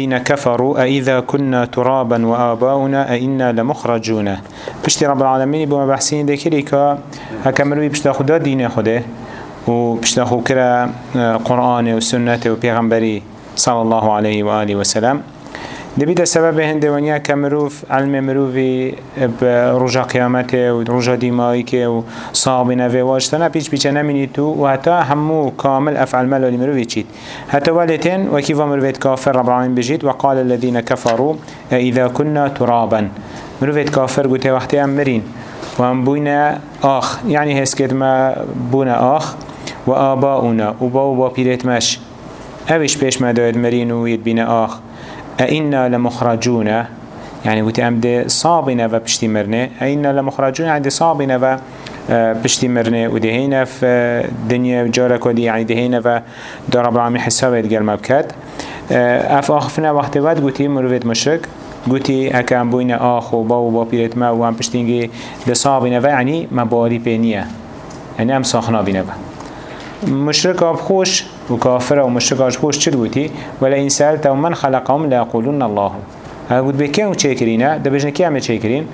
الذين كفروا أئذا كنا ترابا وآباؤنا أئنا لمخرجون. بشتي رب العالمين بما بحسين ذكري كا هكملوا بشتا خدا دين خده وبشتا خو كرا قرآن وسنة وبيغمبري صلى الله عليه وآله وسلم دبيت السبب هنده ونيا كمروف علم مروفي برجا قيامته و رجا ديمائك و صعب نوه واجتنا بيش بيش نميني تو و حتى همو كامل أفعل ملو لمروفي چيت حتى والتين وكيفا مروفيت كافر رب العالمين بجيت وقال الذين كفروا إذا كنا ترابا. مروفيت كافر قلت وقتي أمرين وهم بونا آخ يعني هسكت ما بونا آخ وآباؤنا وباو با بيريت مش اوش بيش ما دايد مرين ويد بينا آخ أئنا لمخرجون. يعني قلت أمد صابنا و بشتي مرنه أئنا لمخرجون. يعني صابنا و بشتي مرنه ودهينا في دنيا جارك ودي يعني دهينا و دار رب العالمين حسابه قال مبكات أف آخفنا وقت ود قلت مروفيد مشرك. قلتي هكا ام بوين آخ و باو با بيرت ما و ام پشتینگی دصابنا و يعني مباري بينية. يعني أم ساخنا بينه مشرك آب خوش وكافر ومشرك قلتي ولا إن سألتهم من خلقهم لا يقولون الله. ها قلت بكي هم تشاكرين ده بجنا كي عم تشاكرين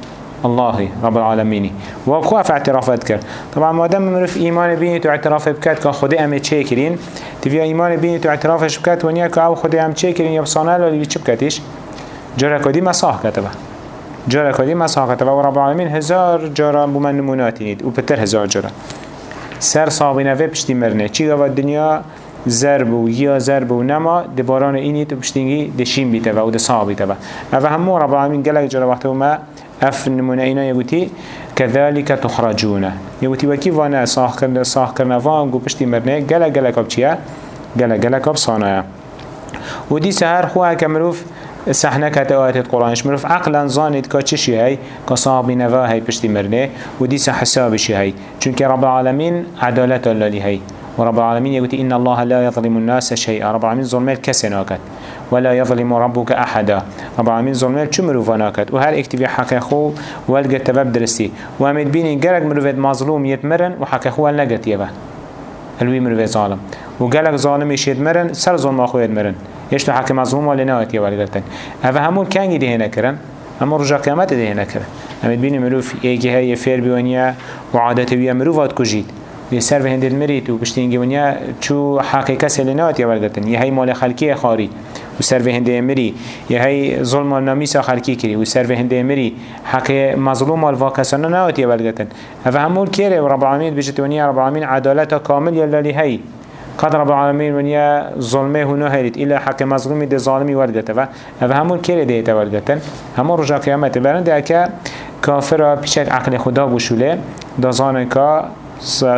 الله رب العالمين. وابخوا في اعترافات كر طبعا ما دام مرف إيمان بيني تو اعتراف بكات كان خدي أم تشاكرين تبي إيمان بيني تو اعترافش بكات ونيا كاو خدي أم تشاكرين يبصانا اللي بكاتيش جرى كدي مساح كتبه جرى كدي مساح كتبه ورب العالمين هزار جرى بمن نموناتي وبتر هزار جرى سر صابینه و پشتی مرنه. چی گفت زرب و یا زرب و نما دباران اینی تو پشتینگی دشیم بیته و ده صاب بیته و. أو همو رب العالمین گلک جرا وقت ما اف نمونه اینا یگوتی كذلك تخرجون. يوتي وكي وأنا صاح كرنا صاح كرنا وان جو بشتي مرنه گلا گلا كاب چيا گلا گلا كاب صانايا ودي سهر خواه كمروف سحنه كت آيات القرآنش مروف عقلا زانید که چشی هی؟ که صحابی نوا هی پشتی مرنه و دیس حسابشی هی. چونك رب العالمين عدالت الله هی. ورب العالمين يقول إن الله لا يظلم الناس شيئا. رب العالمين ظلم الكسناكت ولا يظلم ربك أحدا. رب العالمين ظلم چمرو فناكت وهر اكتبي حق خو والقى تباب درستي وامد بيني قرق مروفت مظلوم يتمرن وحق خو والنقت يبا الوي مروفت ظالم. وقالك ظالم يشيد سر ظلم أخو يدمرن يشتو حكم مظلوم ولا نوات يا والدتن هذا همون كان ده كرن اما رجع قيامت ده كرن اما بيني مروف يجي هاي فير بيونيا وعادته بيا مروفات كجيد بيسر في هند المريت وبشتينجي ونيا شو حقيقة سلنات يا والدتن يا هاي مال خلقية خاري وسر في هند مري يا هاي ظلم النميسة خلقي كري وسر في هند مري حق مظلوم الواقع نوات يا والدتن هذا همون كيري ورب العالمين بجتونيا رب العالمين عدالته كامل يلا لهي قد رب العالمين ونيا ظلمه هنا هيرت إلا حق مظلومي دي ظالمي وردته و همون كيري ديتا وردتن همون رجا قيامت برنده اكا كافر بيشك عقل خدا بوشوله. دازانه که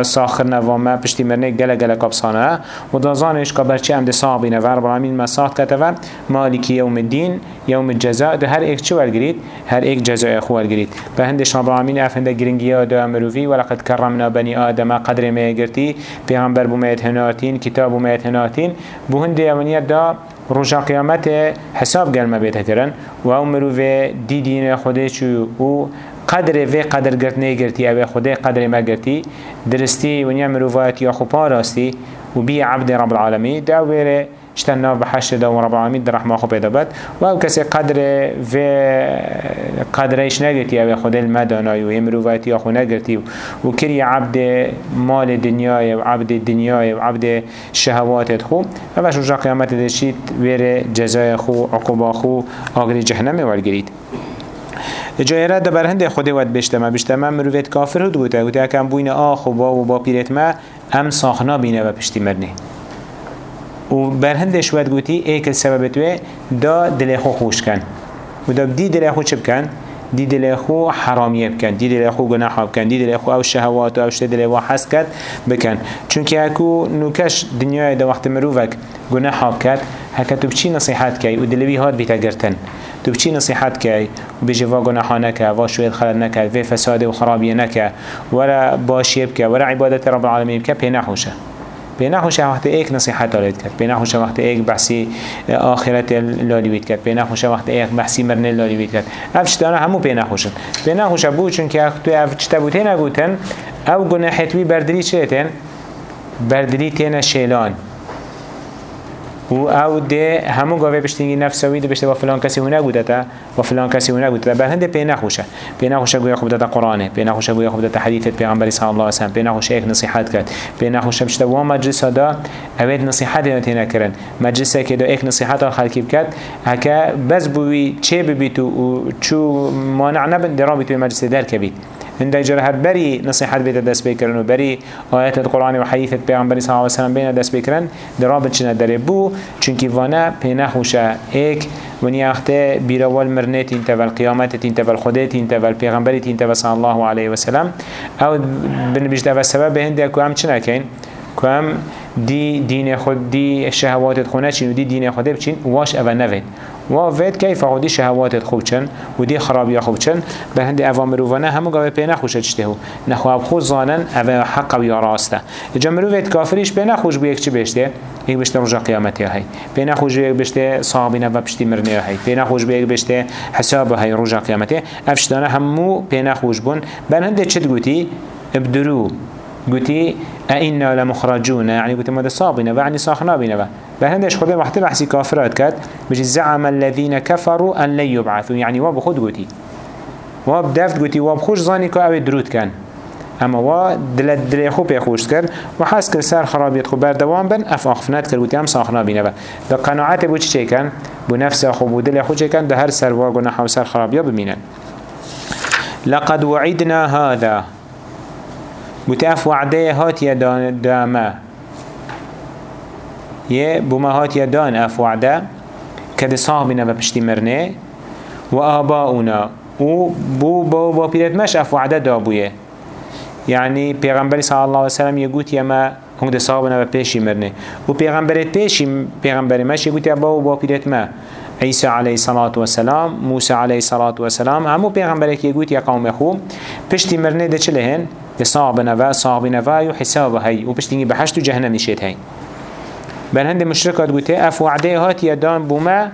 ساخر نواما پشتی مرنه گله گله کبسانه و دازانش که برچه هم ده صابینه و رب العالمین مساحت کتوه مالکی یوم الدین یوم الجزاء ده هر ایک چه ورگرید؟ هر ایک جزاء خو ورگرید. به هندش رب افنده گرنگی ها ده امروفی ولقد کرمنا بنی آدم قدر ما گرتی. پیغمبر بومید هناتین کتاب بومید هناتین. بو هنده یمنیت دا رجا قیامت حساب گلمه بیت کرن و او دی دین خودش و قدر و قدر گرت نگرتی أو خدا قدر ما گرتی درستی و نیا مروفات یا خوبا راستی و بی عبد رب العالمین. دا ویره اشتنا بحشر دا رب العالمین در رحمه خوب دبد و أو کسی قدر و قدرش نگرتی أو خدا المدانای و مروفات یا خو نگرتی و کری عبد مال دنیای و عبد دنیای و عبد شهوات خو. اوش رجا قیامت دشید ویره جزای خو عقوبا خو آگری جهنم والگرید جێرە دەبەر هەندێک خودێوەت بشتەمە بشتەمە مرۆڤێت کافر هەوت گوتە وتیاکەم بووینە ئاخۆ بۆ و بۆ پیرێتمە ئەم ساخنا بینە بە پشتی مردنی. و بەر هەندێک شوێت گوتی ئێکە سەبەبێتوێ دا دلێخۆ خۆشکەن ودا دی دلێخۆ چ بکەن؟ دی دلخو حرامیه بکن دی دلخو گناح بکن دی دلخو او شهوات او شته دلوا حس کد بکن چونکه اكو نوکش دنیای د وخت مروک گناح بکد هکتو بچی نصیحت کی او دلوی هات بیت گرتن. تو بچی نصیحت کی و بجی وا گناحا نکه وا شوید نکه و فساد و خرابی نکه. ولا باشی بکه ولا عبادت رب العالمین بکه پی نحوشه پی نحوشه وقت ایک نصیحت دارید کرد. پی نحوشه وقت ایک بحثی آخرت لالی وید کرد. پی نحوشه وقت ایک بحثی مرن لالی وید کرد. افش دانا همو پی نحوشن پی نحوشه بود چون که تو افش تبوتین نگوتن او گناحت وی بردلی چه تن؟ بردلی تین شیلان. و أو ده همو گاوه بشتینگی نفسوی ده بشته و فلان کسی هونه گودتا و فلان کسی هونه گودتا بر هنده پی نخوشه پی نخوشه گویا خوب داتا قرآنه پی نخوشه گویا خوب داتا حدیثت پیغمبری صلی الله علیه پی نخوشه ایک نصیحت کرد. پی نخوشه بشته و مجلس دا اوید نصیحت نتینا کرن. مجلس که دا ایک نصیحت خلقی بکد هکا بس بوی چه ببیتو و چو مانع نبن درابی توی مجلس در کبید من دجر هر بری نصيحت بيت دست بكرن و بری. آيات القرآن و حديث پیغمبر صلى الله عليه وسلم بين دست بكرن درابط چنه داره بو. چونكي وأنا پینه خوشه ایک ونی اخته بیروال مرنه تین تول قیامت تین تول خوده تین تول پیغمبر تین تول صلی الله علیه وسلم. أو بن بیشتر و سبب هنده که هم چنه کن که هم دی دین خود دی شهوات خونه چین و دی دین خود بچین واش اول نوید. و وید کیف خودی شهوات خوب چن و دی خرابی خوب چن؟ به هند اوامر و نه همو گاوه پی نخوش چته هو. نخواب خود زانن او حق و یا راسته. اجا مرو وید کافریش پی نخوش بو یک چی بشته؟ یک بشته رجا قیامتی هی پی نخوش بو یک بشته صحابی و پشتی مرنه هی پی نخوش بو یک بشته حساب هی رجا قیامتی. افشتانه همو پی نخوش بون. بن هند چت گوتی؟ ابدرو. قلتي أئنا لمخرجون يعني قلت ماذا صابنا وعني صاحنا بنا بهندش خده وقت بحثي كافرات كات بجي زعم الذين كفروا أن لن يبعثوا. يعني واب خود قلتي. واب دفت قلتي واب خوش ظاني كأو درود كان. أما وا دل دل خو به خوش کرد و حس کر سر خرابیت خو بردوام بن أف آخفنات کرد گوتی هم ساخنا بینه با دا قناعت بو چه کن بو نفس خو بو دل خو چه کن ده هر سر واگو نحو سر خرابیا بمینن لقد وعدنا هذا. بتاف وعده هات يدان داما يه بما هات يدان اف وعده كده صاحبنا بپشتی مرنه و آباؤنا و بو بو با پیرت مش اف وعده دابويه يعني پیغمبر صلى الله عليه وسلم يقول يما هنگ ده صاحبنا بپیشی مرنه. و پیغمبرت پیشی پیغمبر مش يقول يا با با پیرت ما عيسى عليه الصلاة والسلام موسى عليه الصلاة والسلام. همو پیغمبرك يقول يا قوم خو پشتی مرنه ده چه لهن؟ صعب نوا صعب نوا يو حساب هاي و بشتيني بحشت و جهنم نشيت هاي بل هند مشركات قلت اف وعده هات يدان بوما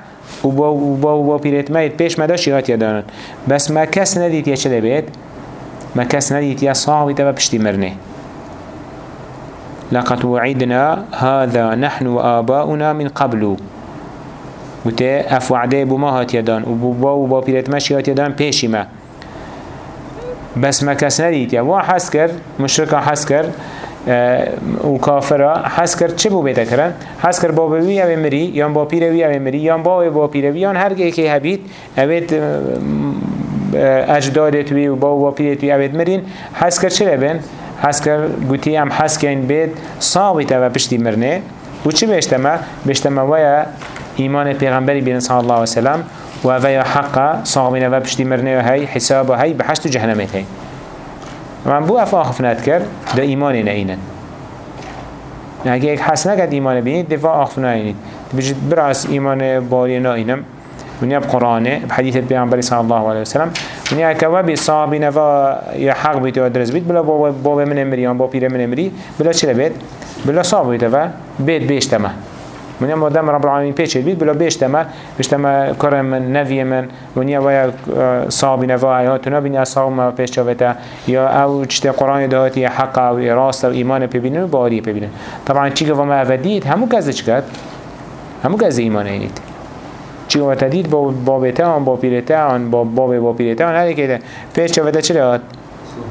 و با و با و با پیرت ماید پیش مداشی هات یادانن بس ما کس ندید یا چه بید؟ ما کس ندید یا صاحبی تا پشتی مرنه. لقد وعدنا هذا نحن وآباؤنا من قبل. وته اف وعده بما هات يدان و با و با پیرت مشی هات يدان پیشی ما بس ما کس ندید یا وا حس کرد مشرکا حس کرد و کافرا حس کرد چه بو بیده کرن؟ حس کرد با بوی او مری یا با پیروی او یا با با پیروی یا هر گه که هبید اوید اجدادت وی و با با پیروی وی اوید مرین حس کرد چه بین؟ حس کرد گوتی هم حس کن بید صاوی تا و پشتی مرنه و چه بیشتما؟ بیشتما ویا ایمان پیغمبری بین صلی الله علیه وسلم و اوه حقا صاغمين و بشتي مرنه هاي حساب هاي بحشت جهنمت هاي من بو افا آخفنات كر دا ايمان نعينن اگه یک حس نکد ایمان بینید دفاع آخفنا اینید. بجد براس ایمان باری ناینم ونیا بقرآنه بحديث البيعنبري صلى الله عليه وسلم. ونیا كوا بصابي نفا يا حق بيت ودرس بيت بلا بابا من امري بابا بير من امري بلا چلا بيت بلا صابي تفا بيت بيشتمه من مادام رب العالمین پیچه بید بلا بیشتما بیشتما کار من نوی من ونیا ویا صابی نوا ایهاتو نبینی صاحب ما پیش چاوتا یا او چت قرآن دهاتی حق او راست ایمان ببینن و باری ببینن طبعا چی که ما اودید همو کزه چکد همو کزه ایمان اینید. چی که تدید با بابتا آن با پیرت آن با باب با پیرت آن. هر که پیش چاوتا چرا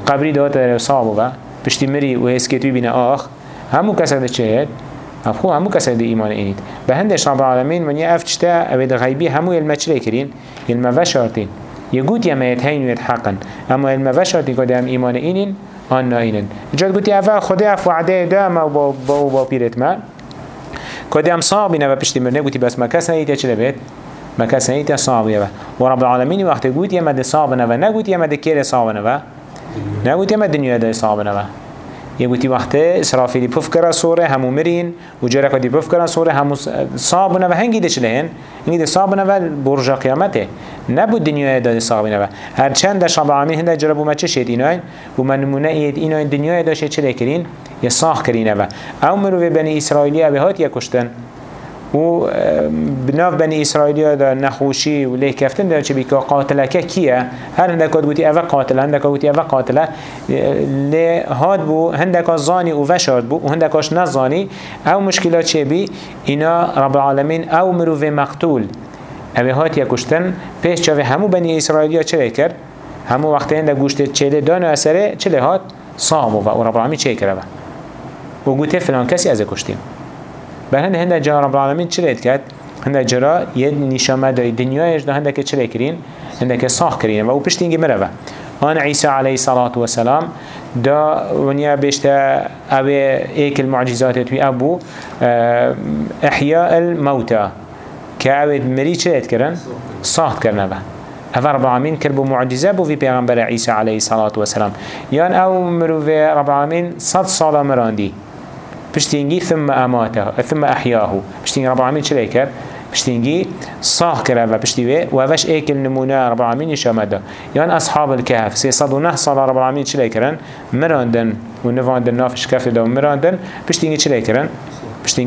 قبری داده در و. پشتی میری و اسکتوی بینه آخ. همو کسد چهد افخو همو کسی دی ایمان اینید. به هندش رب العالمین من یه افتشتا اوید غیبی همو علم چلی کرین؟ علم وشارتین یه گوت یه میت هین وید حقن. اما علم وشارتین که هم ایمان اینین آن ناینن جاد گوتی اول خدا اف وعده دا ما با با با پیرت ما. کدی هم صابی نه و پشتی مرنه گوتی بس ما کس نیت چه بید ما کس نیت صابی و رب العالمین وقت گوتی مد صاب نه و نگوتی مد کیر صاب نه و نگوتی مد دنیا دا صاب نه يقولي وقت إسرافيلي بفكر صورة همو مرين وجرك دي بفكر صورة همو صابنا وهنجي دش لهن. هنجي دي صابنا وبرج قيامته نبود الدنيا دا صابنا و هر چند دش رب العالمين هنده جربوا ما چه شد اینای و نمونه اید اینای دنیا داشت چه کرین یا صاح کرینه و أو مروه بني إسرائيلية بهات يكشتن و بناف بني إسرائيل دا نخوشي و ليه كفتن دا چه بيكا قاتلك كيه هر هندك قوتي أفا قاتل هندك قوتي أفا قاتل ليه هاد بو هندك زاني و وشارد بو و هندكاش نزاني أو مشكلات چه بي اینا رب العالمين أو مروف مقتول. اوه هات یکشتن پیش چاوه همو بني إسرائيل چه کرد؟ همو وقتی هنده گوشت چله دان و اثره چله هات؟ صامو و رب العالمين چه کرده؟ و گوته فلان کسی از کشتیم بل هنده هنده رب العالمین چه کرد هنده جرا یه نشامه دای دنیایش ده هنده که چه کرین؟ هنده که صاح کرین و أو پشتینگی مروه آن عیسی علیه صلاة و سلام دا ونیا بشتا اوه ایک المعجزات توی ابو احیاء الموتى که اوه مری چه کرن؟ صاح کرنه هذا رب العالمين كربو معجزة بو في پیغمبر عيسى عليه الصلاة والسلام يان أو مروفي رب العالمين صد صالة مراندي بشتينجي ثم أماته ثم أحياه بشتينجي رب العالمين كر بشتينجي صاح كره و بشتيوه و وش ايكل نمونه رب العالمين يشامده يان أصحاب الكهف سي صد ونه صالة رب العالمين چلي كرن مراندن و نواندن نافش كفر دو مراندن. بشتينجي چلي كرن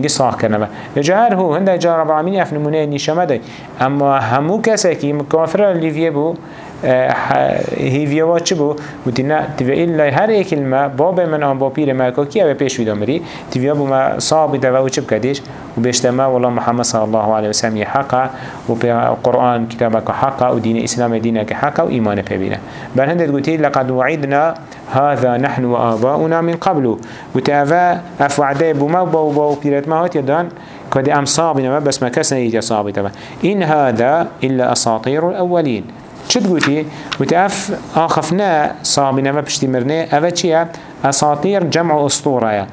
صاح کرنه جهر هو هنده جا رب العالمین اف نمونه نیشامه دی اما همو کسی که مکافر لیویه هیویه وا چه بو؟ بودی نه تیوه ایلا هر یک کلمه باب من آن با پیر مکا کی اوه پیش ویدا مری؟ تیوه بو ما صاحب ده و چه بکدیش و بیشتما والله محمد صلی الله علیه وسلم یه حقا و قرآن کتابك حقا و دین اسلام دینك حقا و ایمان پیبینه بل هنده گوتی لقد وعیدنا هذا نحن وآباؤنا من قبل. وتأفا أفوعده بما وباو باو بيرت ما هات يدان كده أم صابنا بس ما كسنا يجي صابي تبا إن هذا إلا أساطير الأولين شد قلتي وتأف آخفنا صابنا ما بشتي مرنا أفا چيا أساطير جمع أسطورة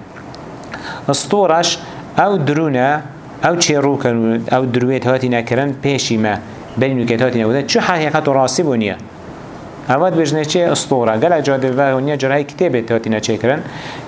أسطورش أو درونا أو چيروكا أو درويت هاتي نكرن بيشي ما. بل نكت هاتي نكرن شو حقيقة راسي بنيه اواد بجنه چه اسطوره؟ گل و ونیا جرای کتابه تاتینا چه کرن.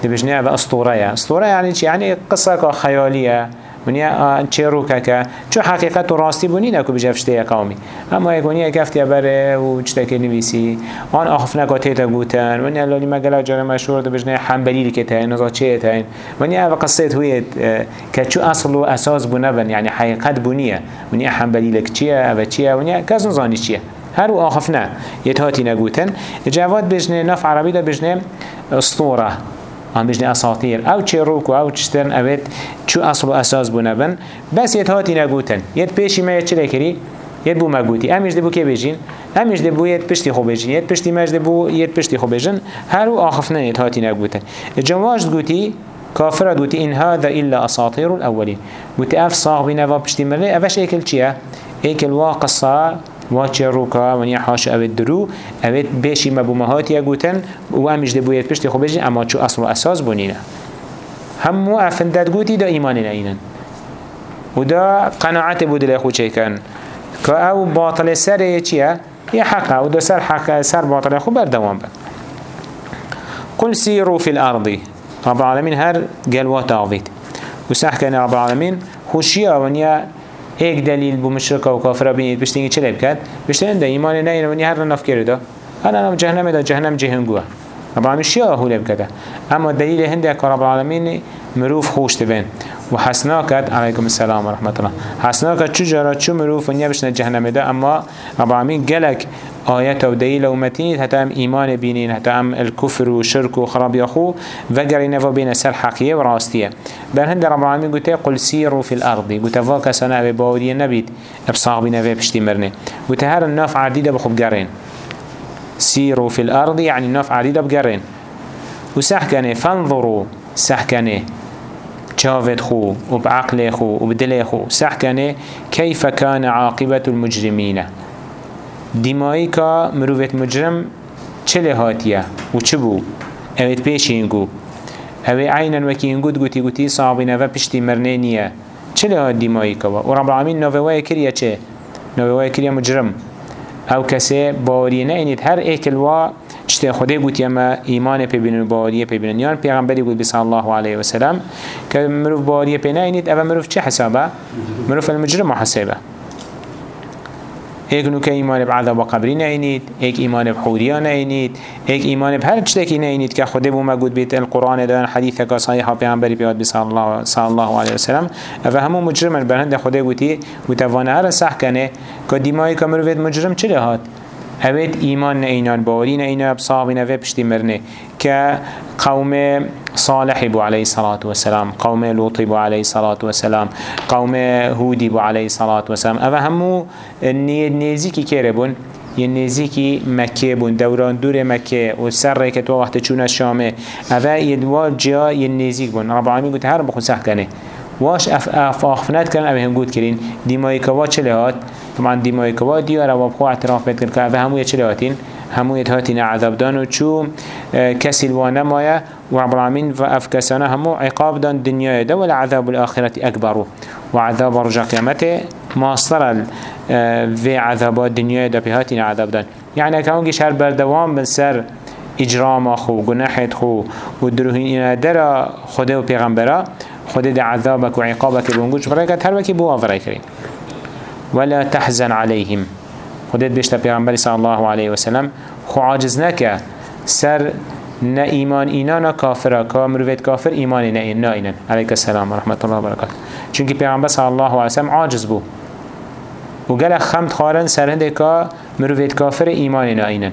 دی بجنه أو اسطوره اسطوره یعنی چی؟ یعنی قصه خیالیه. ونیا چه روکه که چو حقیقت و راستی بونی نکو بجفشته قومی اما یک ونیا گفتی بره و چتا که نویسی. آن آخف نکا تیتا گوتن. ونیا لالی مگلا جاره مشهور دو بجنه حنبلی که تاین نزا چه تاین ونیا او قصه هویت که چو اصل و اساس بونه بن یعنی حقیقت بونیه ونیا حنبلی لک چیه او چیه؟ ونیا کس نزانی چیه؟ هر و آخفنا يتهاتي نقوتن جواد بجنه نف عربي ده بجنه اسطورة هم بجنه اساطير أو چه روكو أو چسترن اوید چو اصل و أساس بو نبن بس يتهاتي نقوتن يت پیشی ما چه کری يت بو مقوتي امیش ده بو که بجین؟ امیش ده بو يت پشتی خو بجین. يت پشتی مج ده بو يت پشتی خو بجین. هر و آخفنا يتهاتي نقوتن جواج قوتي كافر قوتي إن هذا إلا أساطير الأولين قوتي أف بشتي مرلي أفش إيكل چيا إيكل واقصة واچه روکا و نیا حاش اوید درو اوید بیشی مبومهات یا گوتن و امیش ده بوید پشتی خوب بجین اما چو اصل و أساس بونینه. همو افندد گوتی دا ایمان اینن. و دا قناعت بود لخو چه کن که أو باطل سر چیه؟ یه حقه. و دا سر حقه سر باطل خو بردوام بند قل سيروا في الأرض. رب العالمين هر قلوات آغفيت وسحكن رب العالمين خوشيا ونيا هيك دليل بمشركة وكافرة بينيد بشتيني چلي بكات بشتين ده إيمان ناين وني هر نف كرده أنا نم جهنم ده جهنم جهنگوه رب العالمين شيا هو لبكته أما الدليل هنده رب العالمين مروف خوش تبين. وحسناكت عليكم السلام ورحمة الله. حسناكت چو جرا چو مروف ونیا بشنا جهنم ده اما رب العالمين قلق آيات و دليل و متين حتى ام إيمان بينين حتى ام الكفر و شرك و خراب يخو وقر نفا بين سر حقية و بل هند رب العالمين قلت قل سيروا في الأرض. قلت فاك سنة باودية نبيت ابصاغ بنفا بشتي مرنه. قلت هر الناف عديدة بخب قرين سيروا في الأرض يعني الناف عديدة بقرين وسحكنه فانظروا. سحكنه چاوت خو و بعقل خو و بدل خو. سحكنه كيف كان عاقبة المجرمين دیمایی که مروفت مجرم چه هاتیه و چه بو؟ اوید پیش اینگو اوی عینا وکی اینگو دگوتی گوتی صحابی نوه پشتی مرنه نیه چه لهات دیمایی که و رب العالمین نوه کریه چه نوه کریه مجرم. أو کسی باوری نه اینید هر ایکل و چته خوده گوتی اما ایمان پی بینن و باوریه پی بینن. یان پیغمبری گوت بسال الله علیه و سلام که مروف باوریه پی نه اینید أو مروف چه حسابه؟ مروف المجرم حسابه ایک نوک ایمان به عذاب قبری نینید ایک ایمان به حوریا نینید ایک ایمان به هر چیزی نینید که خود بو مگود بیت القرآن دان حدیث که صحیح پیامبری بیاد صلی الله صلی الله علیه و سلم. و همون مجرم برند خود گویی متوانه هر صح کنه. که دیمای کامل مجرم چه هات اوید ایمان اینان باوری اینا بصابی نوی پشتی مرنه. که قوم صالح بو عليه الصلاة والسلام قوم لوط بو عليه الصلاة والسلام قوم هودي بو عليه الصلاة والسلام. اوه همو نيزيكي كيربون یه نزیکی مکه بون دوران دور مکه و سر که تو وقت شامه اوه یه دوار جا نزیک بون. رب العالمین گوته هر بخون سخت کنه واش اف اف هم گود کرین دیمای کوا چه لحات طبعا دیمای کوا دیار و بخو اعتراف کرد که اوه همو یه چه لحاتین همو يتهاتين عذاب دان و چو كسي الوانا مايا ورب العالمين فأفكسانا همو عقاب دان دنيا دا ولا عذاب الآخرة أكبر وعذاب رجع قيامته ماصر في عذابات دنيا دا بهاتين عذاب دان يعني كونجي شهر بردوام من سر اجرام خو گناحت خو و دروهين أنا درا خده و پیغمبرا خده دا عذابك و عقابك بونگوش فرقت هر وكي بوا فرقرين ولا تحزن عليهم. خودت بيشتا پیغمبر صلى الله عليه وسلم خو عاجز نکه سر نه ایمان اینانا کافره که مروفت کافر ایمان نه این نه اینن علیک السلام و رحمت الله و برکات چونکه پیغمبر صلی الله علیه وسلم عاجز بو و گل خمت خارن سر که مروفت کافر ایمان نه اینن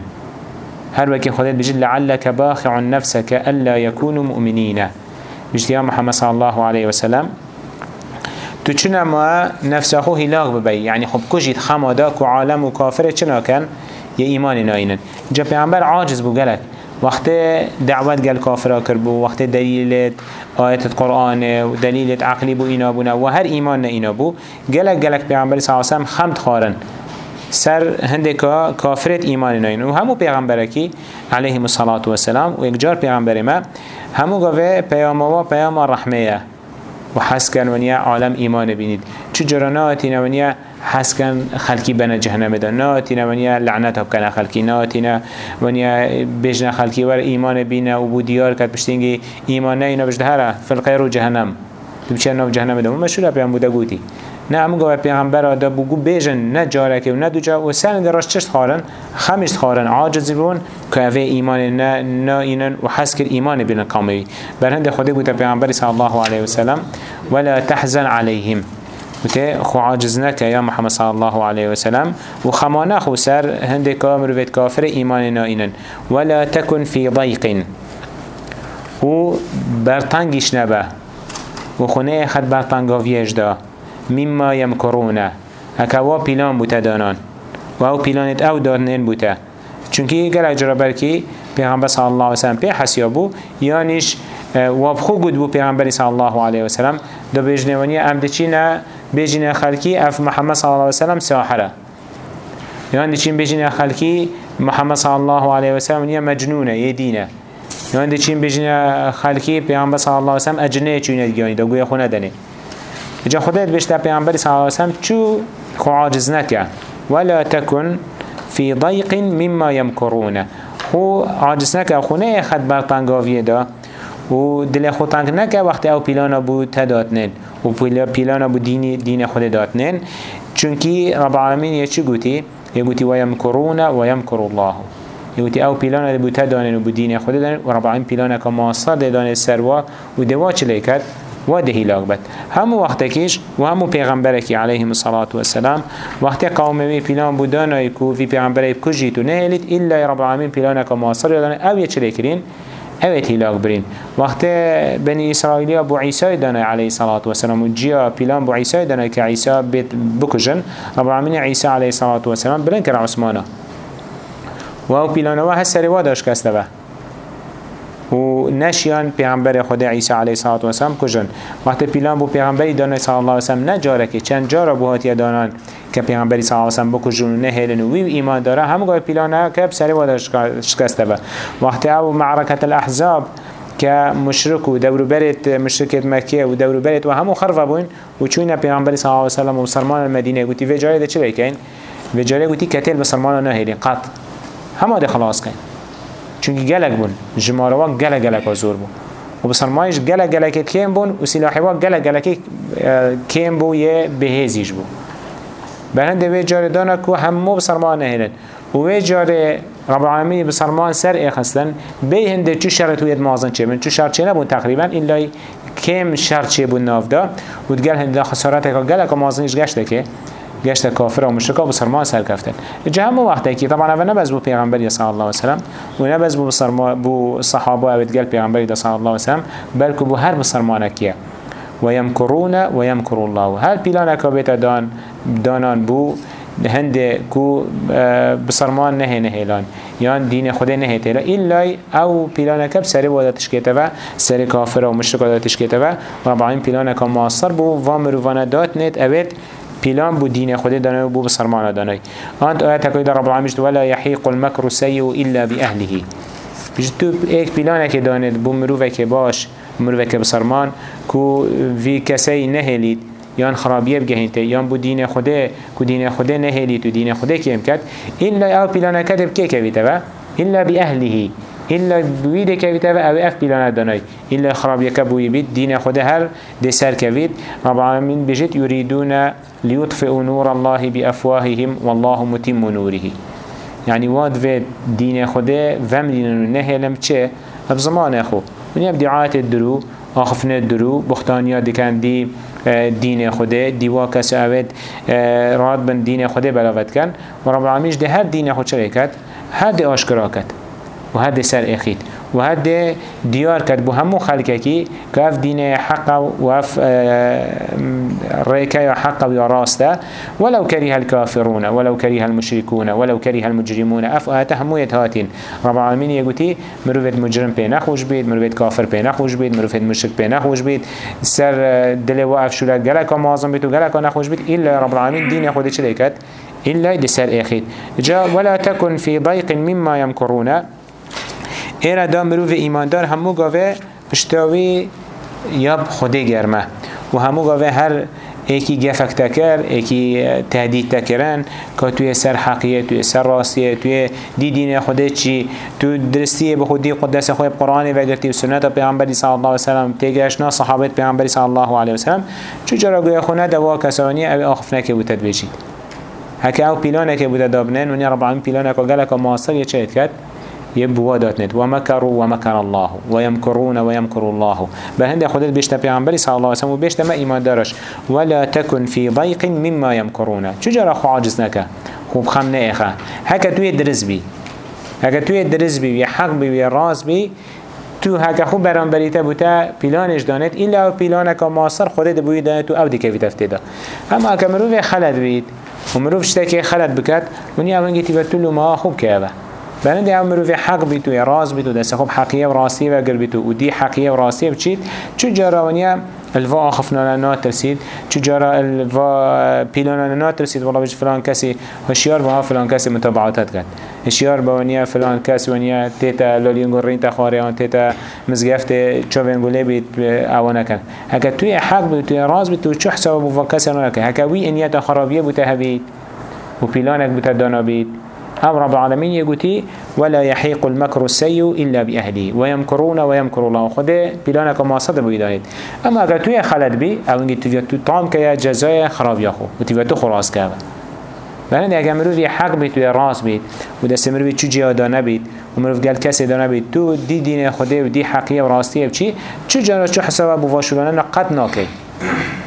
هر وكي خدت بجد لعلك باخع نفسك ألا يكونوا مؤمنين بجد محمد صلى الله عليه وسلم تو چنا ما نفس خو هلاك ببي يعني خب كجيت خماداك وعالم وكافر چنا كان يا إيمان ناينن جا پیغمبر عاجز بو گلك وقت دعوت قال كافر كربو وقت دليل آيات القرآن ودليل عقلي بو إنا بونا وهر إيمان إنا بو. قالك قالك پیغمبر صلى الله عليه وسلم خمت خارن. سر هندكا كافرت إيمان ناين وهمو پیغمبركي عليه الصلاة والسلام. ويكجار پیغمبر ما. همو قوه پیاموا پیام رحمه. و حس کن ونیا عالم ایمان بینید. چجورا ناتینا ونیا حس کن خلکی بنا جهنم دان ناتینا ونیا لعنت هب کن خلکی ناتینا ونیا بجنا خلکی ور ایمان بینه و بودیار کد پشتینگی ایمان نه اینا بجده هره فلقیر و جهنم. بچه ناف جهنم دان مشهور پیام بوده گوتی نه امو گوه پیغمبر آده بگو بیجن نه جارکه و نه دو جا و سن دراش چشت خارن خمشت خارن عاجزی بون که اوه ایمان نه نه اینن و حس کر ایمان بین کاملی برهند خودی بوده پیغمبر صلی الله علیه وسلم ولا تحزن عليهم وته خو عاجز نکه یا محمد صلی الله وسلم. و خمانه خو سر هند کامر و کافر ایمان نائنن ولا تكن في ضيق و برطنگش نبه. و خونه خد برطنگاویش دا. مما يمكرونه. هكوا بلان بوتا دانان. و أو بلانت أو دارنين بوتا چونكي گل اجرا بركي پیغمبر صلی الله علیه وسلم پی حسیابو یانش واب خو گود بو پیغمبر صلی الله علیه وسلم دو بجنوانی ام دچینا بجنه خلکی اف محمد صلی الله علیه وسلم ساحره. یان دچین بجنه خلکی محمد صلی الله علیه وسلم یه مجنونه یه دینه. یان دچین بجنه خلکی پیغمبر صلی الله علیه وسلم اجنه چونه دیگانی دو گوی خونه دنه جا خدایت بشتا پیغمبر صلی الله علیه وسلم چو خو عاجز نکه. ولا تكن في ضيق مما يمكرون خو عاجز نکه خونه خد برطنگاویه دا. و دل خود تنگ نکه وقتی أو پیلانا بو تداتنن و پیلانا بو دین, دین خود داتنن چونکی رب العالمین یه چی گوتی؟ یه گوتی ویمکرون ویمکر الله يوتي أو بيلانا بو تدانن و بو دين خود دانن و رب العالمين بيلانا كما صار دان سروا و دوا چلي كد و ده هلاك بد همو وقتكيش و همو پیغمبركي عليهم الصلاة والسلام وقت قوم مي بيلان بو دانا يكو في پیغمبره بكجيتو نهلت إلا رب العالمين بيلانا كما صار دان أو يچلي كرين اوت هلاك برين وقت بني إسرائيل أبو عيسى دانا عليه الصلاة والسلام وجيا بلان أبو عيسى دانا كعيسى بيت بكجن رب العالمين عيسى عليه الصلاة والسلام بلن كر عثمانه و بلان وهسري واداش كستبه و نشیان پیغمبر خدا عیسی علیه الصلاة والسلام کجن وقت پیلان بو پیغمبری دانه صلی الله علیه وسلم نجاره که چند جارا بو هاتی دانان که پیغمبری صلی الله علیه وسلم بکجن و نهیلن و وی ایمان داره. همه گاه پیلانه که بسری وادا شکسته با وقت أو معرکت الاحزاب که مشرک و دورو برت مشرکت مکه و دورو برت و همو خرفه بوین و چون پیغمبری صلی الله علیه وسلم و سلمان المدینه گوتی جاره ده چه بکن؟ جاره گوتی کتل بسلمان نهیلین قط. همه ده خلاص کن. چونکی گلک بون جماره وا گلک گلک زور بون و بسرمایش گلک گلک کم بون و سلاحی وا گلک گلک کم بو یه بهزیش بون بهند وی جار دانا کو همو بسرمان نهلن و وی جار رب العالمین بسرمان سر اخستن. بی هنده چو شرط وید مازن چه من چو شرط چه نبون تقریبا؟ ایلا کم شرط چه بون ناف دا و دگل هنده خسارت اکا گل اکا مازنش گشته که گشت کافر و مشرکا بسرمان سر کفتن. همه وقتی که طبعا اوه نبز بو پیغمبری صلی الله وسلم و نبز بو, بسرما بو صحابه اوید گل پیغمبری صلی الله وسلم بلکه بو هر بسرمانکیه ويمكرون ويمكر الله. هل بلانك بيت دان دانان بو هنده کو بسرمان نه نهیلان یان دین خود نه تیلا. ایلا أو پیلانک بسری وادا تشکیته و سری کافر و مشرک وادا تشکیته و رب العالمین پیلانک معاصر بو. و مروفانه دات نت اوید پیلان بو دین خود دانه بو بسرمان دانه. آنت آیت هکوی در رب العالمین ولا يحيق المكر السيء الا بأهله. بجد تو ایک پیلانک داند بو مروفه باش مروفه که بسرمان کو وی کسی نهلید یان خرابیه بگهینته یان بو دین خوده کو دین خوده نهلی تو دین خوده کیم کد إلا أو پیلانه کدب که کویته و؟ إلا بأهله. إلا بويد كويته أو أف بلانه دانای إلا خرابیه کبوی بید دین خوده هر ده سر كويت رب بجد يريدون ليطفئوا نور الله بأفواههم والله متم نوره. يعني واد في دين خوده وم دين نهلم چه؟ بزمان أخو. ونیا بدعایت درو آخفنه درو بختانیا دکن دی دین خوده دیوا کس آوید راد بن دین خوده بلاوت کن. و رب العالمینش ده هر دین خود چرا کد هر ده آشکرا کد و هر ده سر اخید. و هر ده دیار کد بو همو خلقه کی که اف دین حق و اف ریکه یا حق و راسته ولو كره الكافرون ولو كره المشركون ولو كره المجرمون اف آته همو يتهاتين رب العالمين يقولي مروفت مجرم بي نخوش بيت مروفت كافر بي نخوش بيت مروفت مشرك بي نخوش بيت سر دل واقف شولت گلك مازم بيت و گلك نخوش بيت إلا رب العالمين دين خود چلكت إلا دسر اخيد جاء ولا تكن في ضيق مما يمكرون ایرا دا مروف ایماندار همو گاوه پشتاوی یاب خوده گرمه و همو گاوه هر ایکی گفک تکر ایکی تهدید تکرن که توی سر حقیه توی سر راستیه توی دی دین چی؟ تو درستیه به خودی قدس خوی قرآن و گرتی و سنت پیغمبری صلی الله علیه وسلم تیگشنا صحابت پیغمبری صلی الله علیه وسلم. چجورا گویا خونه دوا کسانی او آخف نکه بودت بشید هکه او پیلانه که بوده دابنن و نیا رب العالمین پیلانه که گلک ماستر یه چه کرد يبوا داتنت ومكروا ومكر الله. ويمكرون ويمكر الله. بهند خدت بيشتا پیغمبر صلى الله عليه وسلم بيشتا ما إيمان دارش. ولا تكن في ضيق مما يمكرون. چجرا خو عاجز نكا؟ خوب خم نيخه هكا توي درز بي هكا توي درز بي يحق بي وراز بي تو هکه خوب برانبریته بوده پیلانش دانت ایلا پیلانک ماستر خودت بوی دانت تو أو دیگه ویت افتیده اما اگه مروف خلد بید. و مروف خلد بکد ونیا اونگی تیبتولو ما خوب که بلند هم مروف حق بیتو یا راز بیتو دست خوب حقیه و راستی و گر بیتو و دی حقیه و راستی بچید چو جراوانیه الوا آخفنا لنا ترسید چو جرا الوا پیلانا لنا ترسید والله بج فلان کسی هشیار با فلان کسی متابعاتت کرد هشیار با ونیا فلان کسی ونیا تیتا لالیون گرین تخاره آن تیتا مزگفت چوین گله بیت اوانه کن هکا توی حق بیتو توی راز بیتو چو حساب بو کسی نکن هکا وی انیت خرابیه بوته هبید و پیلانک بید هم رب العالمين يقولي ولا يحيق المكر السيء إلا بأهله. ويمكرون ويمكر الله. خده بلانك ما صدر بيداهد أما أگر توی خلد بي أو انجي تفيد تو طعم كيا جزايا خراب يخو وتفيد تو خلاص كابا بلند اگر مروفی حق بید توی راست بید و دست مروفی چو جهادا نبید و مروف گل کسی دا نبید تو دی دین خوده و دی حقیه و راستیه بچی چو جانا چو حسابه بواشولانه نقد ناکی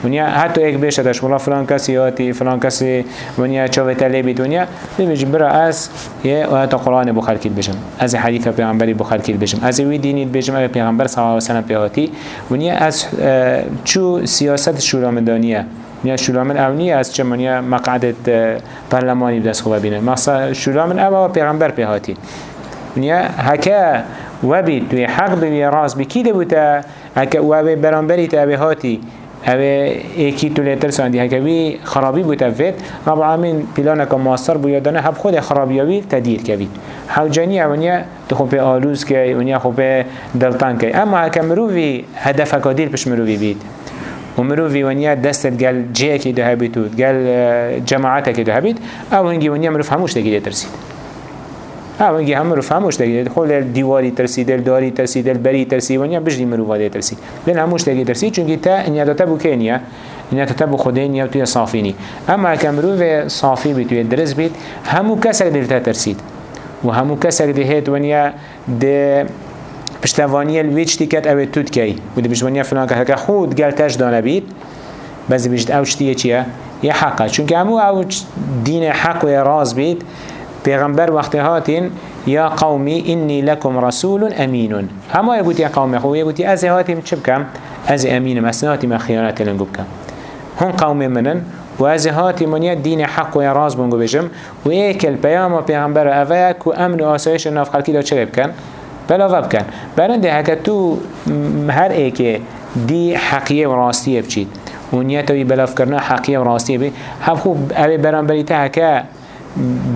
ونیا حتی یک بیش داشت ولی فلان کسی یاتی فلان کسی ونیا چاوه تلی بید ونیا نمیش برا از یه آیت قرآن بخل کید بشم از حدیث پیغمبری بخل کید بشم از وی دینید بشم اگه پیغمبر صلی الله علیه و سلم پیغاتی ونیا از چو سیاست شورامدانیه ونیا شورامن اونی از چه ونیا مقعدت پرلمانی بدست خوبه بینه مقصد شورامن أو پیغمبر پیغاتی ونیا هکه و بید توی حق بی راز بی کی دبوتا هکه و بی برانبری اوه ایکی تو لیتر ساندی هکوی خرابی بو تفید رب العالمین پیلانک ماستر بو یادانه هب خود خرابیوی تدیر کوید حوجانی اونیا تو خوب آلوز که اونیا خوب دلتان که. اما هکا مرووی هدف دیر پش مرووی بید. و مرووی ونیا دستت گل جه که ده بید و گل جماعت که ده بید أو هنگی ونیا مروف هموش تگیده ترسید ها ونگی هم رو فهموش دیگه خود دیواری ترسی دل داری ترسی دل بری ترسی ونیا بجلی مرو واده ترسی. لن هموش دیگه ترسی چون تا انیا داتا بو کنیا ونیا تتبو خدين يا توی صافيني اما كمروف صافي بيت توی درس بيت همو كسك دلتا ترسيد و همو كسك ده هيت ونیا ده پشتوانی الویچ تیکت اوه تود کی. و دی بجوانی فلان که خود گل تش دانه بید بس بجد اوش تیه چیه؟ یه حقه. چون که همو اوش دین حق و راز بید. پیغمبر وقتی هاتین یا قومی اینی لکم رسول امین همه یگوتی یا قوم خو یگوتی از هاتیم چه بکم؟ از امینم از هاتیم خیانت لنگو بکم. هون قوم منن و از هاتی منیا دین حق و راز بونگو بجم. و ایکل پیام و پیغمبر اوه که امن و آسایش ناف خلکی دا چه بکن؟ بلا بکن برنده هکه تو هر ایکه دی حقیه و راستیه بچید. و نیتوی بلاف کرنا حقیه و راستیه بی. هم خوب اوه برانبری تا هکه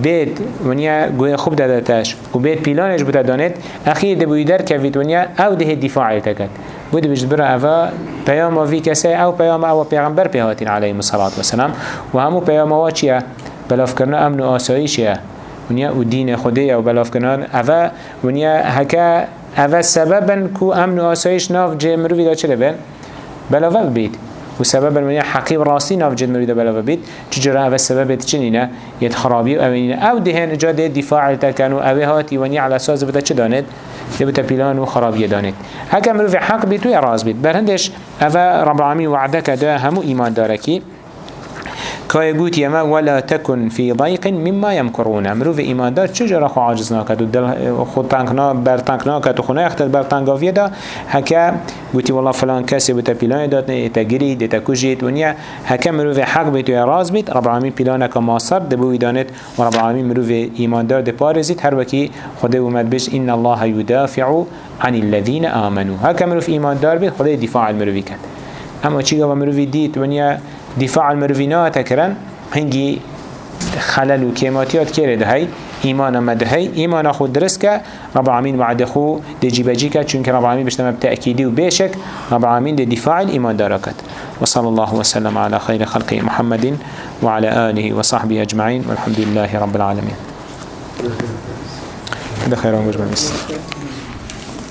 بید ونیا گوی خوب داده تاش و بید پیلانش بوده دانت اخیر دبوی در كفيت ونیا او ده دفاعی تکد بود بجد برا اوه پیام وی کسی او پیام او پیغمبر پیهاتین علیه بيغمبر و سلام و والسلام پیام اوه چیه؟ بلاف کرنا امن و آسایشیه ونیا او دین خوده او بلاف کرنا اوه ونیا هکه اوه سببن سببا امن و آسایش ناف جه مروی دا چلبن بلاف و سبب ونیا حقیق راستی ناف جه مروی دا بلاوه بید چجرا اوه سبب چنینه یت خرابی و اوینه أو دهن جا ده دفاع تکن و اوه هاتی ونیا علا ساز بده چه داند؟ ده بتا پیلان و خرابی داند. هکا مروی حق بید و اراز بید. برهندش اوه رب العالمین وعده کده همو ایمان داره کی؟ كاي قوت يما ولا تكن في ضيق مما يمكرون مروف إيمان دار چجرا خو عاجز ناكد دل خود تنكنا بر تنكنا كد و خونه اختر بر تنكاوية دا؟ هكا قوتي والله فلان كسي بتا بلان دات اتا گريد اتا كجيت ونيا هكا مروف حق بيت و راز بيت رب العالمين بلانك ماصر دبو دانت و رب العالمين مروف إيمان دار دي بارزيت هر وكي خده ومد بش إن الله يدافع عن الذين آمنوا. هكا مروف إيمان دار بيت خده دفاع المروفي كد اما چيگا و مروفي ديت ونيا دفاع المروفينات كرن هنگي خلل و كيماتيات كيرد هاي إيمان مد هاي إيمان خود درس که رب العالمين بعد خو دي جيبجي که چونك رب العالمين بشتما بتأكيدي وبيشك رب العالمين دي دفاع الإيمان داركت وصلى الله وسلم على خير خلق محمد وعلى آله وصحبه أجمعين والحمد لله رب العالمين هذا خير ومجمع